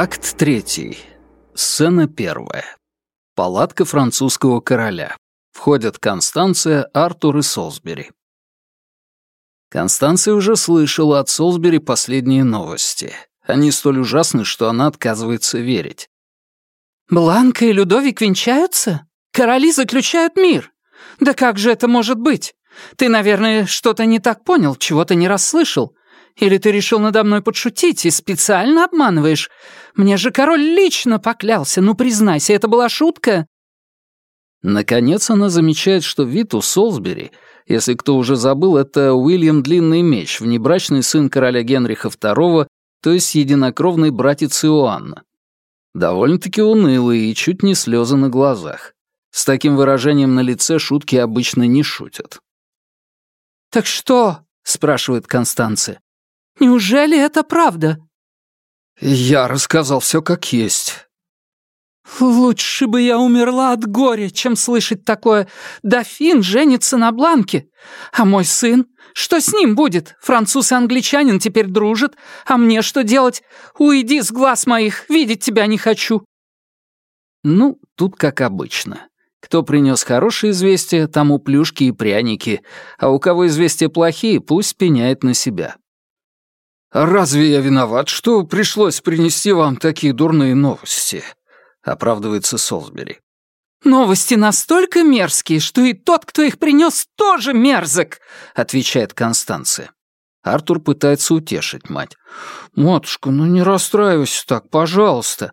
Акт третий. Сцена первая. Палатка французского короля. Входят Констанция, Артур и Солсбери. Констанция уже слышала от Солсбери последние новости. Они столь ужасны, что она отказывается верить. «Бланка и Людовик венчаются? Короли заключают мир? Да как же это может быть? Ты, наверное, что-то не так понял, чего-то не расслышал. Или ты решил надо мной подшутить и специально обманываешь? Мне же король лично поклялся, ну признайся, это была шутка?» Наконец она замечает, что вид у Солсбери, если кто уже забыл, это Уильям Длинный Меч, внебрачный сын короля Генриха II, то есть единокровный братец Иоанна. Довольно-таки унылый и чуть не слезы на глазах. С таким выражением на лице шутки обычно не шутят. «Так что?» — спрашивает Констанция. «Неужели это правда?» «Я рассказал все как есть». «Лучше бы я умерла от горя, чем слышать такое. Дофин женится на Бланке. А мой сын? Что с ним будет? Француз и англичанин теперь дружат. А мне что делать? Уйди с глаз моих, видеть тебя не хочу». Ну, тут как обычно. Кто принес хорошие известия, тому плюшки и пряники, а у кого известия плохие, пусть пеняет на себя. «Разве я виноват, что пришлось принести вам такие дурные новости?» — оправдывается Солсбери. «Новости настолько мерзкие, что и тот, кто их принес, тоже мерзок», — отвечает Констанция. Артур пытается утешить мать. «Матушка, ну не расстраивайся так, пожалуйста.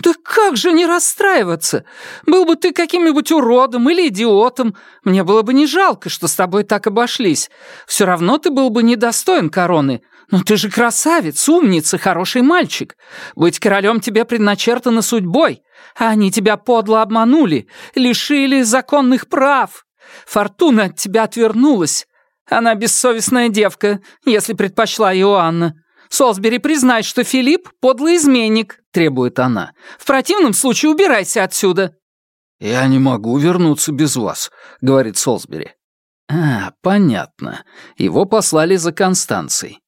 «Да как же не расстраиваться? Был бы ты каким-нибудь уродом или идиотом, мне было бы не жалко, что с тобой так обошлись. Все равно ты был бы недостоин короны. Но ты же красавец, умница, хороший мальчик. Быть королем тебе предначертано судьбой, а они тебя подло обманули, лишили законных прав. Фортуна от тебя отвернулась. Она бессовестная девка, если предпочла Иоанна. Солсбери, признай, что Филипп — подлый изменник», — требует она. «В противном случае убирайся отсюда». «Я не могу вернуться без вас», — говорит Солсбери. «А, понятно. Его послали за Констанцией».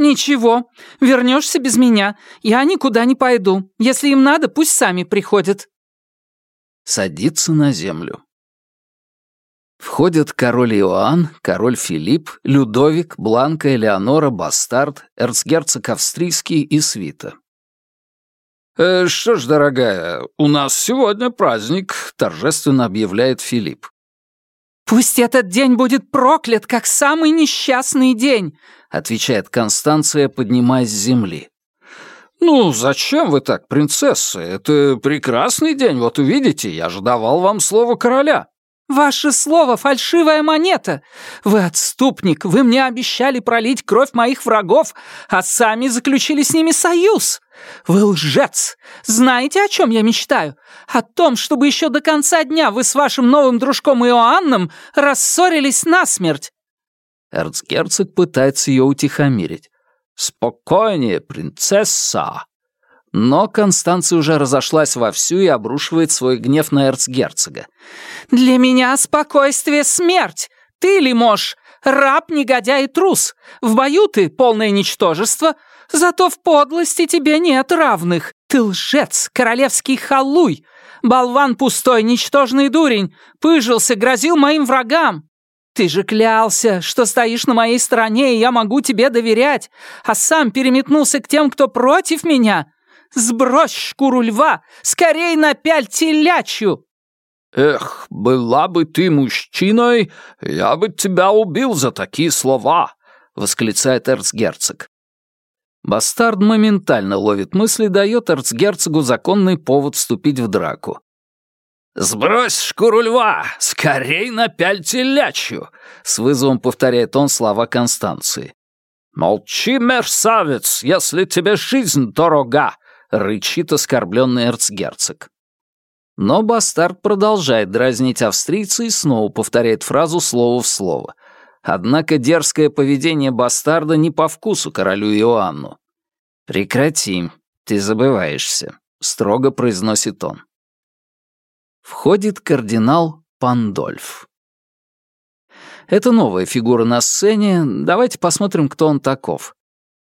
«Ничего, вернешься без меня. Я никуда не пойду. Если им надо, пусть сами приходят». Садится на землю. Входят король Иоанн, король Филипп, Людовик, Бланка, Элеонора, Бастард, эрцгерцог австрийский и свита. «Э, «Что ж, дорогая, у нас сегодня праздник», — торжественно объявляет Филипп. «Пусть этот день будет проклят, как самый несчастный день», — отвечает Констанция, поднимаясь с земли. «Ну, зачем вы так, принцесса? Это прекрасный день, вот увидите, я же давал вам слово короля». «Ваше слово — фальшивая монета! Вы отступник, вы мне обещали пролить кровь моих врагов, а сами заключили с ними союз! Вы лжец! Знаете, о чем я мечтаю? О том, чтобы еще до конца дня вы с вашим новым дружком Иоанном рассорились насмерть!» Эрцгерцог пытается ее утихомирить. «Спокойнее, принцесса!» Но Констанция уже разошлась вовсю и обрушивает свой гнев на эрцгерцога. «Для меня спокойствие — смерть! Ты ли можешь? Раб, негодяй и трус! В бою ты полное ничтожество, зато в подлости тебе нет равных! Ты лжец, королевский халуй! Болван пустой, ничтожный дурень! Пыжился, грозил моим врагам! Ты же клялся, что стоишь на моей стороне, и я могу тебе доверять, а сам переметнулся к тем, кто против меня!» Сбрось шкуру льва! Скорей напяль телячью!» «Эх, была бы ты мужчиной, я бы тебя убил за такие слова!» — восклицает эрцгерцог. Бастард моментально ловит мысли и дает эрцгерцогу законный повод вступить в драку. «Сбрось шкуру льва! Скорей напяль телячью!» — с вызовом повторяет он слова Констанции. «Молчи, мерзавец, если тебе жизнь дорога! — рычит оскорбленный эрцгерцог. Но бастард продолжает дразнить австрийца и снова повторяет фразу слово в слово. Однако дерзкое поведение бастарда не по вкусу королю Иоанну. «Прекрати, ты забываешься», — строго произносит он. Входит кардинал Пандольф. Это новая фигура на сцене, давайте посмотрим, кто он таков.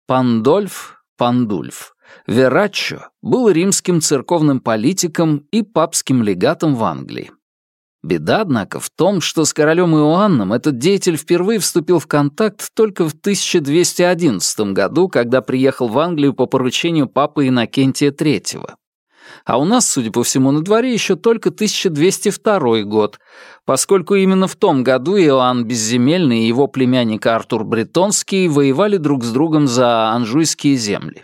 Пандольф Пандульф, Вераччо был римским церковным политиком и папским легатом в Англии. Беда, однако, в том, что с королем Иоанном этот деятель впервые вступил в контакт только в 1211 году, когда приехал в Англию по поручению папы Иннокентия III. А у нас, судя по всему, на дворе еще только 1202 год, поскольку именно в том году Иоанн Безземельный и его племянник Артур Бретонский воевали друг с другом за анжуйские земли.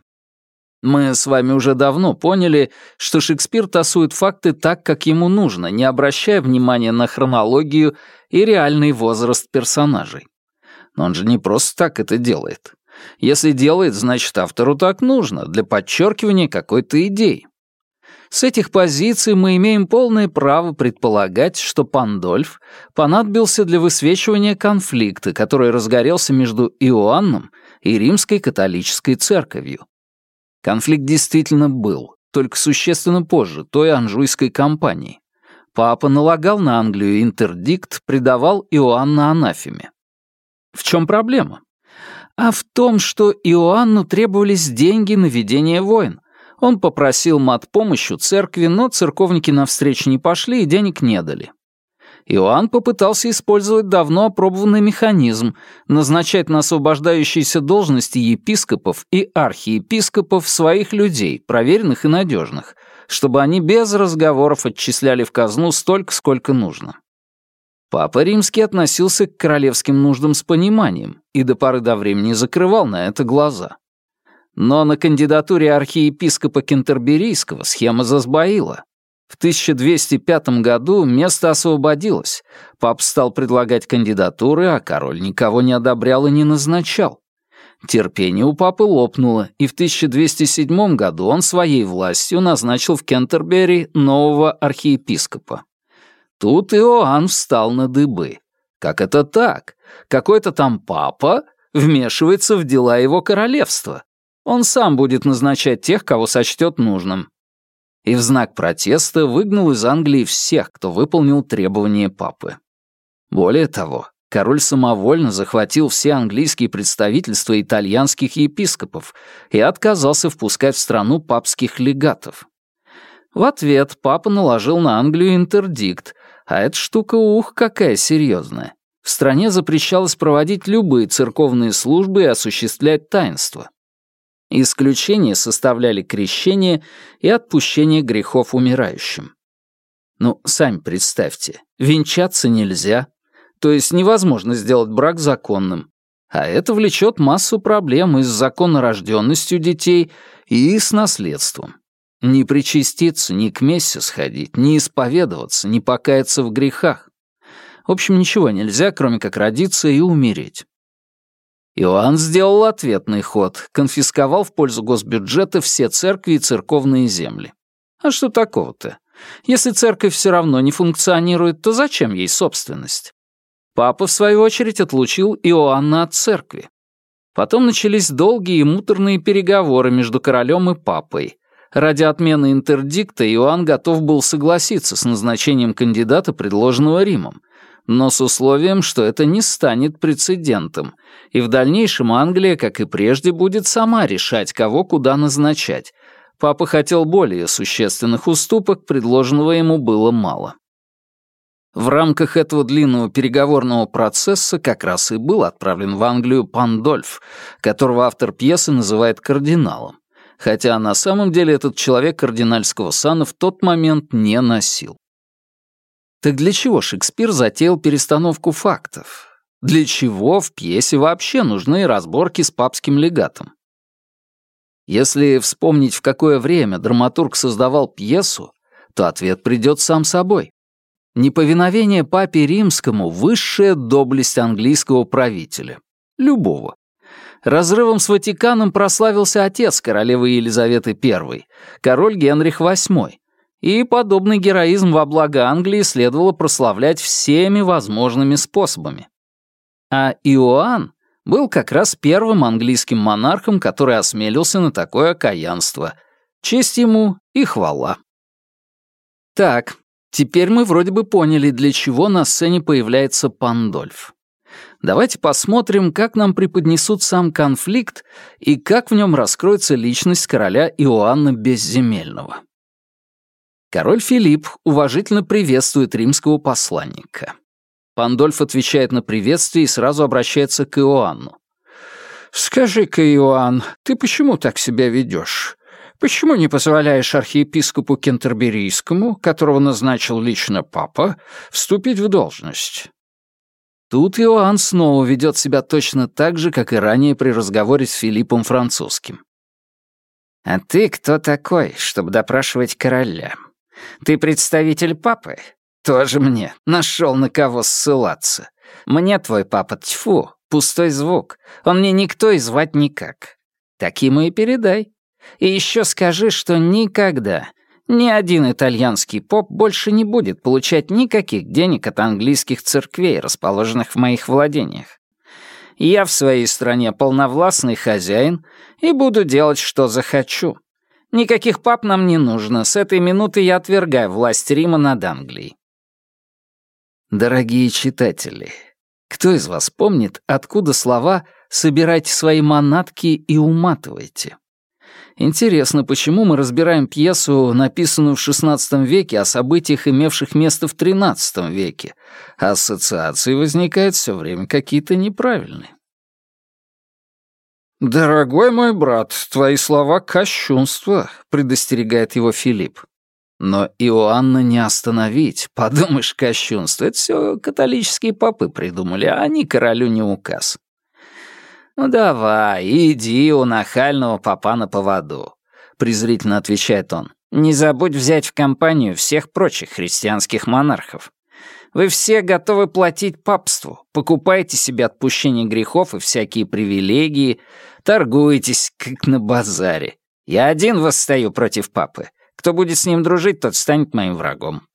Мы с вами уже давно поняли, что Шекспир тасует факты так, как ему нужно, не обращая внимания на хронологию и реальный возраст персонажей. Но он же не просто так это делает. Если делает, значит, автору так нужно, для подчеркивания какой-то идеи. С этих позиций мы имеем полное право предполагать, что Пандольф понадобился для высвечивания конфликта, который разгорелся между Иоанном и Римской католической церковью. Конфликт действительно был, только существенно позже той анжуйской кампании. Папа налагал на Англию интердикт, предавал Иоанна анафеме. В чем проблема? А в том, что Иоанну требовались деньги на ведение войн. Он попросил мат помощь у церкви, но церковники навстречу не пошли и денег не дали. Иоанн попытался использовать давно опробованный механизм, назначать на освобождающиеся должности епископов и архиепископов своих людей, проверенных и надежных, чтобы они без разговоров отчисляли в казну столько, сколько нужно. Папа Римский относился к королевским нуждам с пониманием и до поры до времени закрывал на это глаза. Но на кандидатуре архиепископа Кентерберийского схема засбоила. В 1205 году место освободилось. Пап стал предлагать кандидатуры, а король никого не одобрял и не назначал. Терпение у папы лопнуло, и в 1207 году он своей властью назначил в Кентербери нового архиепископа. Тут Иоанн встал на дыбы. Как это так? Какой-то там папа вмешивается в дела его королевства. Он сам будет назначать тех, кого сочтет нужным и в знак протеста выгнал из Англии всех, кто выполнил требования папы. Более того, король самовольно захватил все английские представительства итальянских епископов и отказался впускать в страну папских легатов. В ответ папа наложил на Англию интердикт, а эта штука ух какая серьезная. В стране запрещалось проводить любые церковные службы и осуществлять таинства. Исключение составляли крещение и отпущение грехов умирающим. Ну, сами представьте, венчаться нельзя, то есть невозможно сделать брак законным, а это влечет массу проблем и с законорожденностью детей, и с наследством. Не причаститься, ни к мессе сходить, не исповедоваться, не покаяться в грехах. В общем, ничего нельзя, кроме как родиться и умереть. Иоанн сделал ответный ход, конфисковал в пользу госбюджета все церкви и церковные земли. А что такого-то? Если церковь все равно не функционирует, то зачем ей собственность? Папа, в свою очередь, отлучил Иоанна от церкви. Потом начались долгие и муторные переговоры между королем и папой. Ради отмены интердикта Иоанн готов был согласиться с назначением кандидата, предложенного Римом, но с условием, что это не станет прецедентом, и в дальнейшем Англия, как и прежде, будет сама решать, кого куда назначать. Папа хотел более существенных уступок, предложенного ему было мало. В рамках этого длинного переговорного процесса как раз и был отправлен в Англию Пандольф, которого автор пьесы называет кардиналом, хотя на самом деле этот человек кардинальского сана в тот момент не носил. Так для чего Шекспир затеял перестановку фактов? Для чего в пьесе вообще нужны разборки с папским легатом? Если вспомнить, в какое время драматург создавал пьесу, то ответ придет сам собой. Неповиновение папе римскому — высшая доблесть английского правителя. Любого. Разрывом с Ватиканом прославился отец королевы Елизаветы I, король Генрих VIII, и подобный героизм во благо Англии следовало прославлять всеми возможными способами. А Иоанн был как раз первым английским монархом, который осмелился на такое окаянство. Честь ему и хвала. Так, теперь мы вроде бы поняли, для чего на сцене появляется Пандольф. Давайте посмотрим, как нам преподнесут сам конфликт и как в нем раскроется личность короля Иоанна Безземельного. Король Филипп уважительно приветствует римского посланника. Пандольф отвечает на приветствие и сразу обращается к Иоанну. «Скажи-ка, Иоанн, ты почему так себя ведешь? Почему не позволяешь архиепископу Кентерберийскому, которого назначил лично папа, вступить в должность?» Тут Иоанн снова ведет себя точно так же, как и ранее при разговоре с Филиппом Французским. «А ты кто такой, чтобы допрашивать короля? Ты представитель папы? Тоже мне. Нашел на кого ссылаться. Мне твой папа тьфу, пустой звук. Он мне никто и звать никак. Так ему и передай. И еще скажи, что никогда, ни один итальянский поп больше не будет получать никаких денег от английских церквей, расположенных в моих владениях. Я в своей стране полновластный хозяин и буду делать, что захочу. Никаких пап нам не нужно. С этой минуты я отвергаю власть Рима над Англией. Дорогие читатели, кто из вас помнит, откуда слова «собирайте свои манатки и уматывайте»? Интересно, почему мы разбираем пьесу, написанную в XVI веке, о событиях, имевших место в XIII веке, ассоциации возникают все время какие-то неправильные. «Дорогой мой брат, твои слова — кощунство», — предостерегает его Филипп. Но Иоанна не остановить. Подумаешь, кощунство. Это все католические попы придумали, а они королю не указ. «Ну давай, иди у нахального папа на поводу», — презрительно отвечает он. «Не забудь взять в компанию всех прочих христианских монархов. Вы все готовы платить папству, покупаете себе отпущение грехов и всякие привилегии, торгуетесь, как на базаре. Я один восстаю против папы. Кто будет с ним дружить, тот станет моим врагом.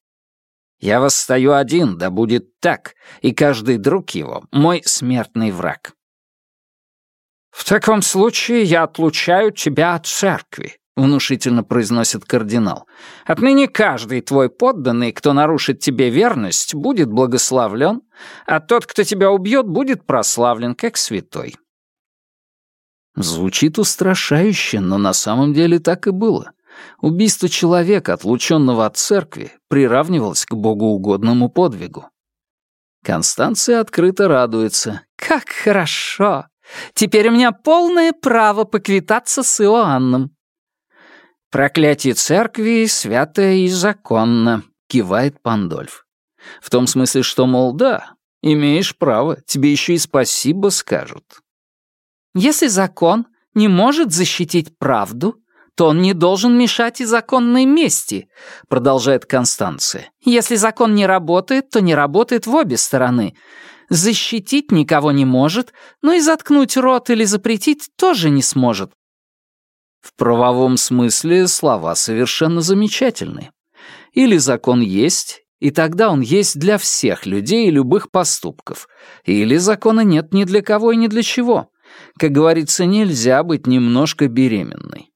Я восстаю один, да будет так, и каждый друг его — мой смертный враг. «В таком случае я отлучаю тебя от церкви», — внушительно произносит кардинал. «Отныне каждый твой подданный, кто нарушит тебе верность, будет благословлен, а тот, кто тебя убьет, будет прославлен как святой». Звучит устрашающе, но на самом деле так и было. Убийство человека, отлученного от церкви, приравнивалось к богоугодному подвигу. Констанция открыто радуется. «Как хорошо! Теперь у меня полное право поквитаться с Иоанном». «Проклятие церкви святое и законно», — кивает Пандольф. В том смысле, что, мол, да, имеешь право, тебе еще и спасибо скажут. Если закон не может защитить правду, то он не должен мешать и законной мести», — продолжает Констанция. «Если закон не работает, то не работает в обе стороны. Защитить никого не может, но и заткнуть рот или запретить тоже не сможет». В правовом смысле слова совершенно замечательны. Или закон есть, и тогда он есть для всех людей и любых поступков. Или закона нет ни для кого и ни для чего. Как говорится, нельзя быть немножко беременной.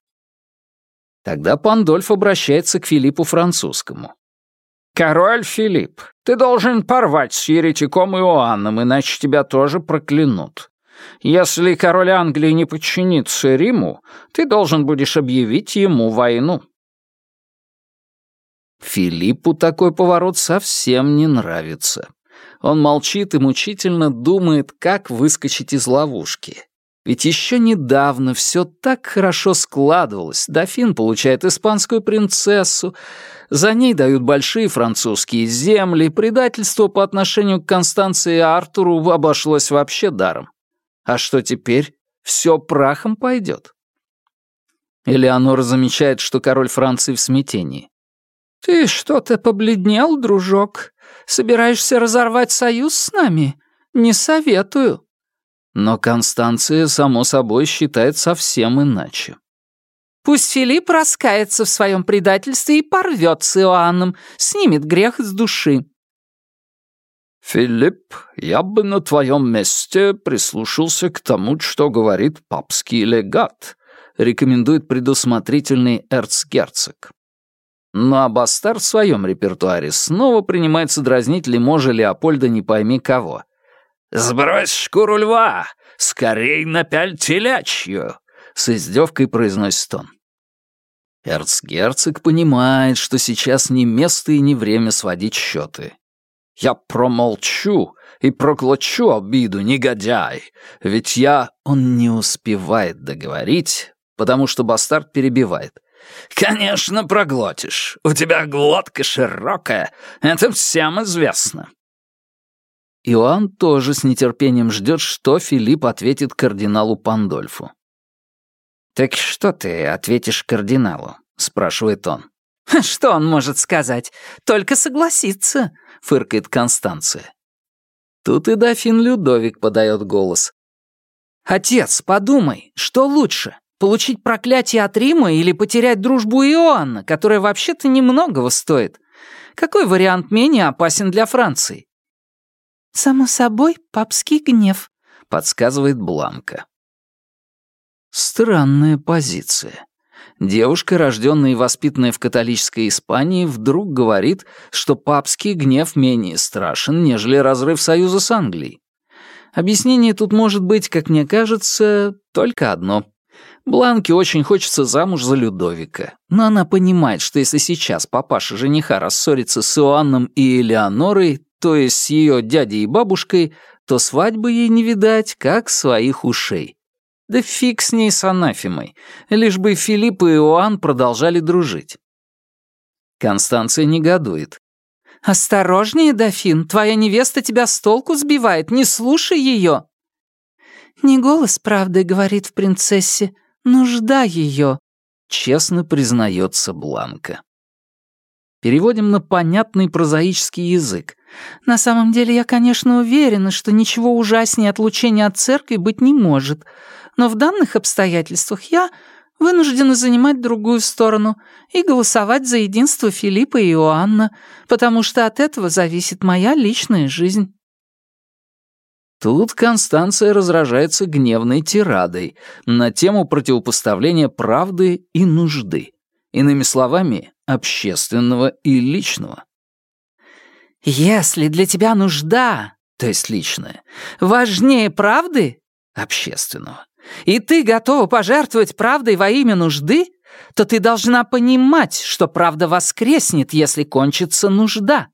Тогда Пандольф обращается к Филиппу Французскому. «Король Филипп, ты должен порвать с еретиком Иоанном, иначе тебя тоже проклянут. Если король Англии не подчинится Риму, ты должен будешь объявить ему войну». Филиппу такой поворот совсем не нравится. Он молчит и мучительно думает, как выскочить из ловушки. Ведь еще недавно все так хорошо складывалось. Дофин получает испанскую принцессу, за ней дают большие французские земли, предательство по отношению к Констанции и Артуру обошлось вообще даром. А что теперь? Все прахом пойдет. Элеонора замечает, что король Франции в смятении. «Ты что-то побледнел, дружок? Собираешься разорвать союз с нами? Не советую». Но Констанция, само собой, считает совсем иначе. «Пусть Филипп раскается в своем предательстве и порвет с Иоанном, снимет грех с души». «Филипп, я бы на твоем месте прислушался к тому, что говорит папский легат», рекомендует предусмотрительный эрцгерцог. Но Абастар в своем репертуаре снова принимается дразнить Лиможа Леопольда не пойми кого. «Сбрось шкуру льва! Скорей напяль телячью!» — с издевкой произносит он. Эрцгерцог понимает, что сейчас не место и не время сводить счеты. «Я промолчу и проглочу обиду, негодяй, ведь я...» Он не успевает договорить, потому что бастард перебивает. «Конечно, проглотишь. У тебя глотка широкая, это всем известно». Иоанн тоже с нетерпением ждет, что Филипп ответит кардиналу Пандольфу. «Так что ты ответишь кардиналу?» — спрашивает он. «Что он может сказать? Только согласиться», — фыркает Констанция. Тут и дофин Людовик подает голос. «Отец, подумай, что лучше, получить проклятие от Рима или потерять дружбу Иоанна, которая вообще-то немногого стоит? Какой вариант менее опасен для Франции?» «Само собой, папский гнев», — подсказывает Бланка. Странная позиция. Девушка, рожденная и воспитанная в католической Испании, вдруг говорит, что папский гнев менее страшен, нежели разрыв союза с Англией. Объяснение тут может быть, как мне кажется, только одно. Бланке очень хочется замуж за Людовика, но она понимает, что если сейчас папаша жениха рассорится с Иоанном и Элеонорой, то есть с ее дядей и бабушкой, то свадьбы ей не видать, как своих ушей. Да фиг с ней с анафемой, лишь бы Филипп и Иоанн продолжали дружить. Констанция негодует. «Осторожнее, дофин, твоя невеста тебя с толку сбивает, не слушай ее!» «Не голос правды, — говорит в принцессе, — нужда ее», — честно признается Бланка. Переводим на понятный прозаический язык. «На самом деле я, конечно, уверена, что ничего ужаснее отлучения от церкви быть не может, но в данных обстоятельствах я вынуждена занимать другую сторону и голосовать за единство Филиппа и Иоанна, потому что от этого зависит моя личная жизнь». Тут Констанция разражается гневной тирадой на тему противопоставления правды и нужды. Иными словами, общественного и личного. «Если для тебя нужда, то есть личная, важнее правды, общественного, и ты готова пожертвовать правдой во имя нужды, то ты должна понимать, что правда воскреснет, если кончится нужда.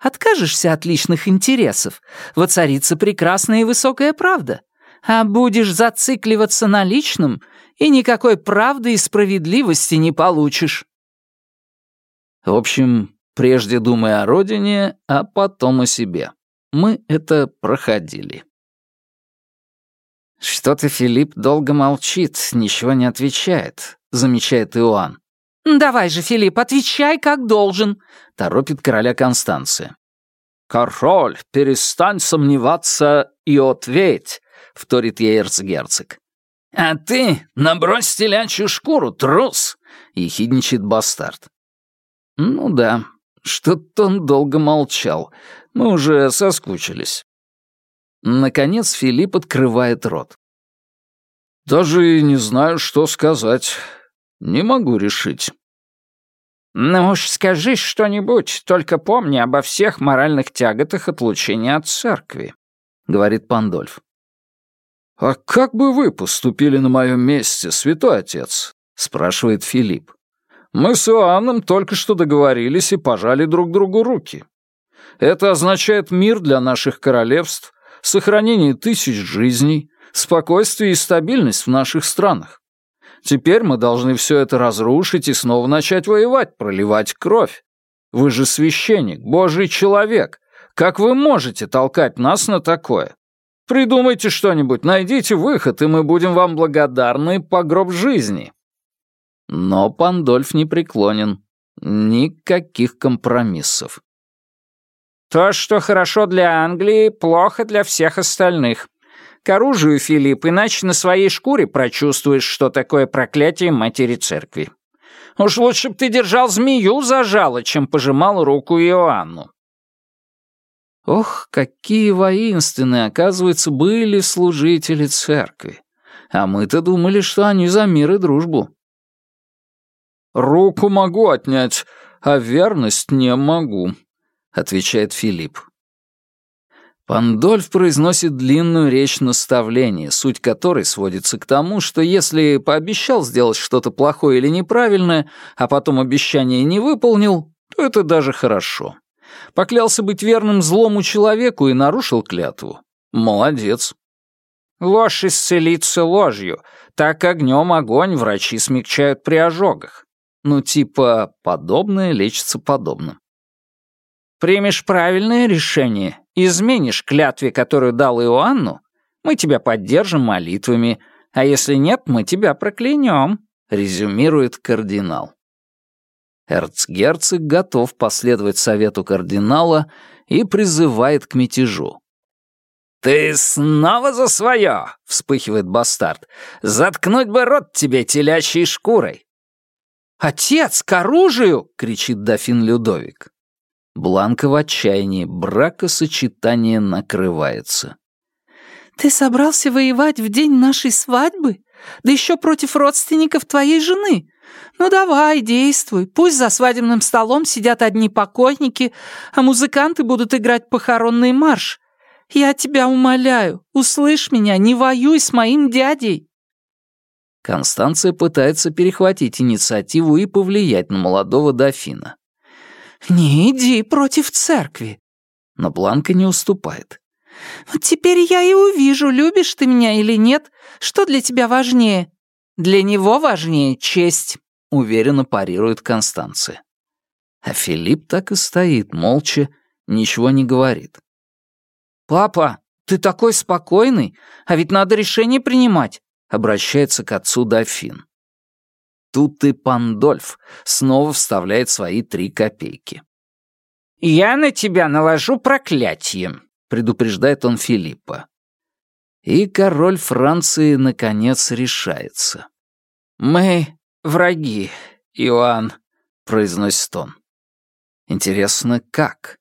Откажешься от личных интересов, воцарится прекрасная и высокая правда. А будешь зацикливаться на личном, и никакой правды и справедливости не получишь. В общем, прежде думай о родине, а потом о себе. Мы это проходили. «Что-то Филипп долго молчит, ничего не отвечает», — замечает Иоанн. «Давай же, Филипп, отвечай, как должен», — торопит короля Констанция. «Король, перестань сомневаться и ответь», — вторит ей эрцгерцог. «А ты набрось телячью шкуру, трус!» — ехидничает бастард. «Ну да, что-то он долго молчал. Мы уже соскучились». Наконец Филипп открывает рот. «Даже не знаю, что сказать. Не могу решить». «Ну уж скажи что-нибудь, только помни обо всех моральных тяготах отлучения от церкви», — говорит Пандольф. «А как бы вы поступили на моем месте, святой отец?» — спрашивает Филипп. «Мы с Иоанном только что договорились и пожали друг другу руки. Это означает мир для наших королевств, сохранение тысяч жизней, спокойствие и стабильность в наших странах. Теперь мы должны все это разрушить и снова начать воевать, проливать кровь. Вы же священник, божий человек. Как вы можете толкать нас на такое? Придумайте что-нибудь, найдите выход, и мы будем вам благодарны по гроб жизни». Но Пандольф не преклонен. Никаких компромиссов. То, что хорошо для Англии, плохо для всех остальных. К оружию, Филипп, иначе на своей шкуре прочувствуешь, что такое проклятие матери церкви. Уж лучше б ты держал змею за жало, чем пожимал руку Иоанну. Ох, какие воинственные, оказывается, были служители церкви. А мы-то думали, что они за мир и дружбу. «Руку могу отнять, а верность не могу», — отвечает Филипп. Пандольф произносит длинную речь наставления, суть которой сводится к тому, что если пообещал сделать что-то плохое или неправильное, а потом обещание не выполнил, то это даже хорошо. Поклялся быть верным злому человеку и нарушил клятву. Молодец. Ложь исцелится ложью, так огнем огонь врачи смягчают при ожогах. Ну, типа, подобное лечится подобным. Примешь правильное решение, изменишь клятве, которую дал Иоанну, мы тебя поддержим молитвами, а если нет, мы тебя проклянем», — резюмирует кардинал. Эрцгерцог готов последовать совету кардинала и призывает к мятежу. «Ты снова за свое!» — вспыхивает бастард. «Заткнуть бы рот тебе телячьей шкурой!» «Отец, к оружию!» — кричит дофин Людовик. Бланка в отчаянии, бракосочетание накрывается. «Ты собрался воевать в день нашей свадьбы? Да еще против родственников твоей жены. Ну давай, действуй. Пусть за свадебным столом сидят одни покойники, а музыканты будут играть похоронный марш. Я тебя умоляю, услышь меня, не воюй с моим дядей». Констанция пытается перехватить инициативу и повлиять на молодого дофина. «Не иди против церкви». Но Бланка не уступает. «Вот теперь я и увижу, любишь ты меня или нет. Что для тебя важнее?» «Для него важнее честь», — уверенно парирует Констанция. А Филипп так и стоит, молча, ничего не говорит. «Папа, ты такой спокойный, а ведь надо решение принимать», — обращается к отцу дофин. Тут и Пандольф снова вставляет свои три копейки. «Я на тебя наложу проклятие», — предупреждает он Филиппа. И король Франции, наконец, решается. «Мы враги, Иоанн», — произносит он. Интересно, как?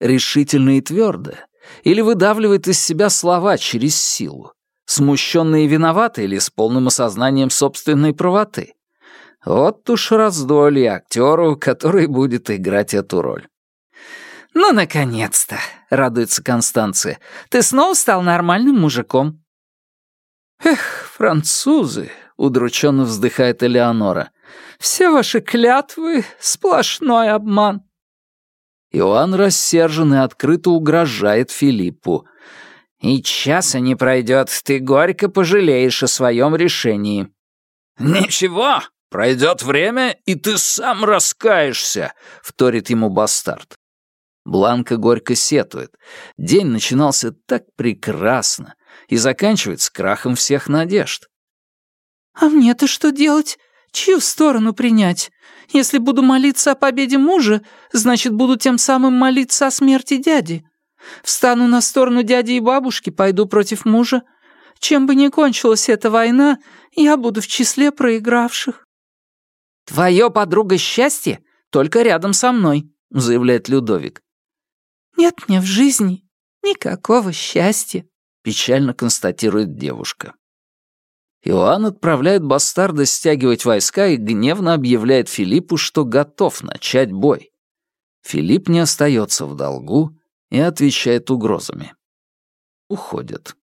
Решительно и твердо? Или выдавливает из себя слова через силу? Смущенный и виноватый или с полным осознанием собственной правоты? Вот уж раздолье актеру, который будет играть эту роль. «Ну, наконец-то!» — радуется Констанция. «Ты снова стал нормальным мужиком». «Эх, французы!» — удрученно вздыхает Элеонора. «Все ваши клятвы — сплошной обман». Иоанн рассержен и открыто угрожает Филиппу. «И часа не пройдет, ты горько пожалеешь о своем решении». «Ничего, «Пройдет время, и ты сам раскаешься», — вторит ему бастард. Бланка горько сетует. День начинался так прекрасно и заканчивается крахом всех надежд. «А мне-то что делать? Чью сторону принять? Если буду молиться о победе мужа, значит, буду тем самым молиться о смерти дяди. Встану на сторону дяди и бабушки, пойду против мужа. Чем бы ни кончилась эта война, я буду в числе проигравших». «Твое подруга счастье только рядом со мной», — заявляет Людовик. «Нет мне в жизни никакого счастья», — печально констатирует девушка. Иоанн отправляет бастарда стягивать войска и гневно объявляет Филиппу, что готов начать бой. Филипп не остается в долгу и отвечает угрозами. Уходит.